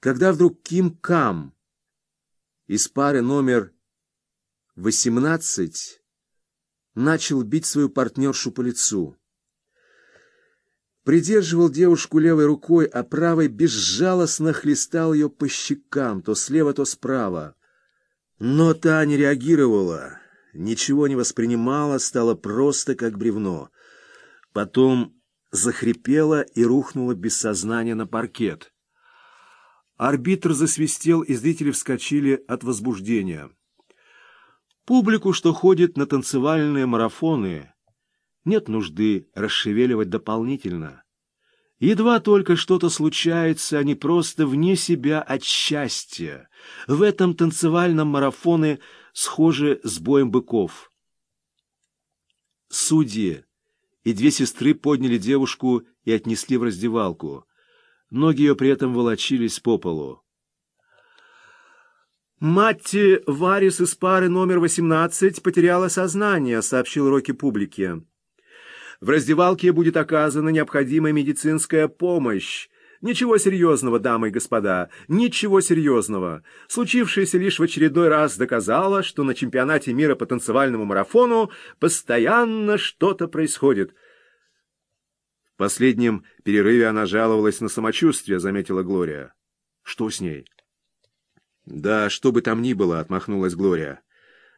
когда вдруг Ким Кам из пары номер 18 начал бить свою партнершу по лицу. Придерживал девушку левой рукой, а правой безжалостно хлестал ее по щекам, то слева, то справа. Но та не реагировала, ничего не воспринимала, стала просто как бревно. Потом захрипела и рухнула без сознания на паркет. Арбитр засвистел, и зрители вскочили от возбуждения. Публику, что ходит на танцевальные марафоны, нет нужды расшевеливать дополнительно. Едва только что-то случается, они просто вне себя от счастья. В этом танцевальном марафоне схожи с боем быков. Судьи и две сестры подняли девушку и отнесли в раздевалку. Ноги ее при этом волочились по полу. «Матти Варис из пары номер 18 потеряла сознание», — сообщил Рокки публике. «В раздевалке будет оказана необходимая медицинская помощь. Ничего серьезного, дамы и господа, ничего серьезного. Случившееся лишь в очередной раз доказало, что на чемпионате мира по танцевальному марафону постоянно что-то происходит». В последнем перерыве она жаловалась на самочувствие, заметила Глория. «Что с ней?» «Да, что бы там ни было», — отмахнулась Глория.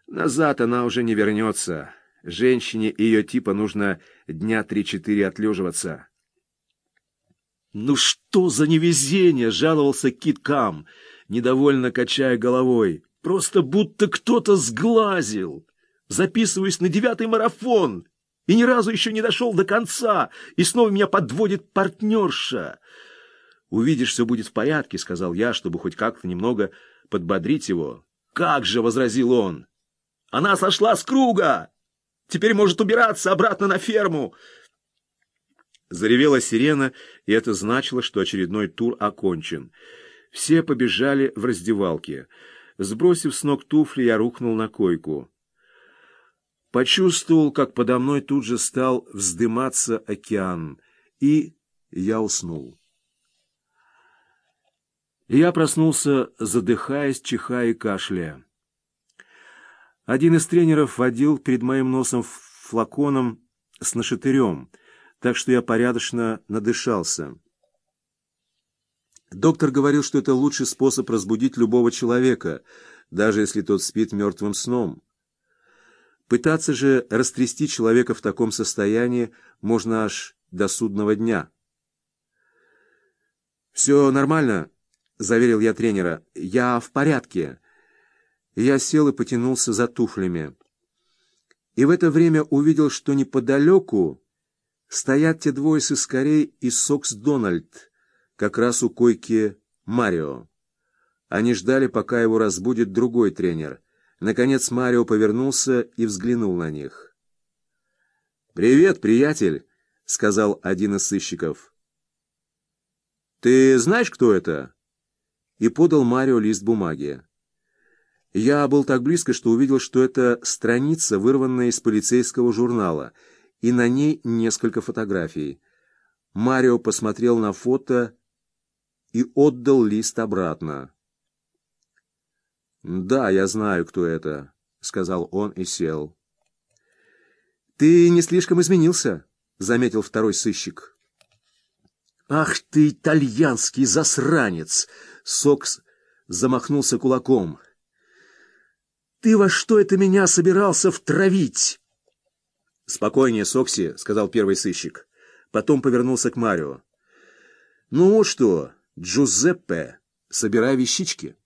«Назад она уже не вернется. Женщине ее типа нужно дня три-четыре отлеживаться». «Ну что за невезение!» — жаловался Кит Кам, недовольно качая головой. «Просто будто кто-то сглазил. Записываюсь на девятый марафон и ни разу еще не дошел до конца, и снова меня подводит партнерша». «Увидишь, все будет в порядке», — сказал я, чтобы хоть как-то немного подбодрить его. «Как же!» — возразил он. «Она сошла с круга! Теперь может убираться обратно на ферму!» Заревела сирена, и это значило, что очередной тур окончен. Все побежали в раздевалке. Сбросив с ног туфли, я рухнул на койку. Почувствовал, как подо мной тут же стал вздыматься океан, и я уснул. Я проснулся, задыхаясь, чихая и кашляя. Один из тренеров водил перед моим носом флаконом с нашатырем, так что я порядочно надышался. Доктор говорил, что это лучший способ разбудить любого человека, даже если тот спит мертвым сном. Пытаться же растрясти человека в таком состоянии можно аж до судного дня. «Все нормально?» заверил я тренера. «Я в порядке». Я сел и потянулся за туфлями. И в это время увидел, что неподалеку стоят те двое сыскарей и Сокс Дональд, как раз у койки Марио. Они ждали, пока его разбудит другой тренер. Наконец Марио повернулся и взглянул на них. «Привет, приятель», — сказал один из сыщиков. «Ты знаешь, кто это?» и подал Марио лист бумаги. Я был так близко, что увидел, что это страница, вырванная из полицейского журнала, и на ней несколько фотографий. Марио посмотрел на фото и отдал лист обратно. «Да, я знаю, кто это», — сказал он и сел. «Ты не слишком изменился», — заметил второй сыщик. «Ах ты, итальянский засранец!» Сокс замахнулся кулаком. «Ты во что это меня собирался втравить?» «Спокойнее, Сокси», — сказал первый сыщик. Потом повернулся к Марио. «Ну вот что, Джузеппе, собирай вещички».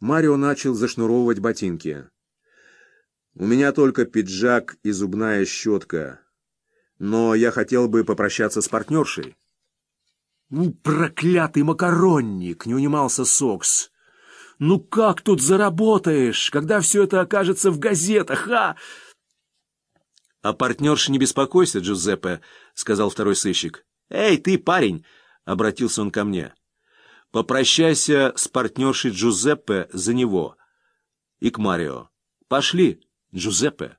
Марио начал зашнуровывать ботинки. «У меня только пиджак и зубная щетка, но я хотел бы попрощаться с партнершей». «Ну, проклятый макаронник!» — не унимался Сокс. «Ну как тут заработаешь, когда все это окажется в газетах, а?» «А партнерша не беспокойся, Джузеппе», — сказал второй сыщик. «Эй, ты, парень!» — обратился он ко мне. «Попрощайся с партнершей Джузеппе за него и к Марио. Пошли, Джузеппе».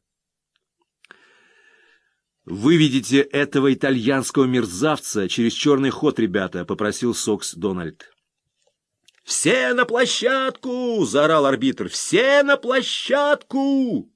«Выведите этого итальянского мерзавца через черный ход, ребята», — попросил Сокс Дональд. «Все на площадку!» — заорал арбитр. «Все на площадку!»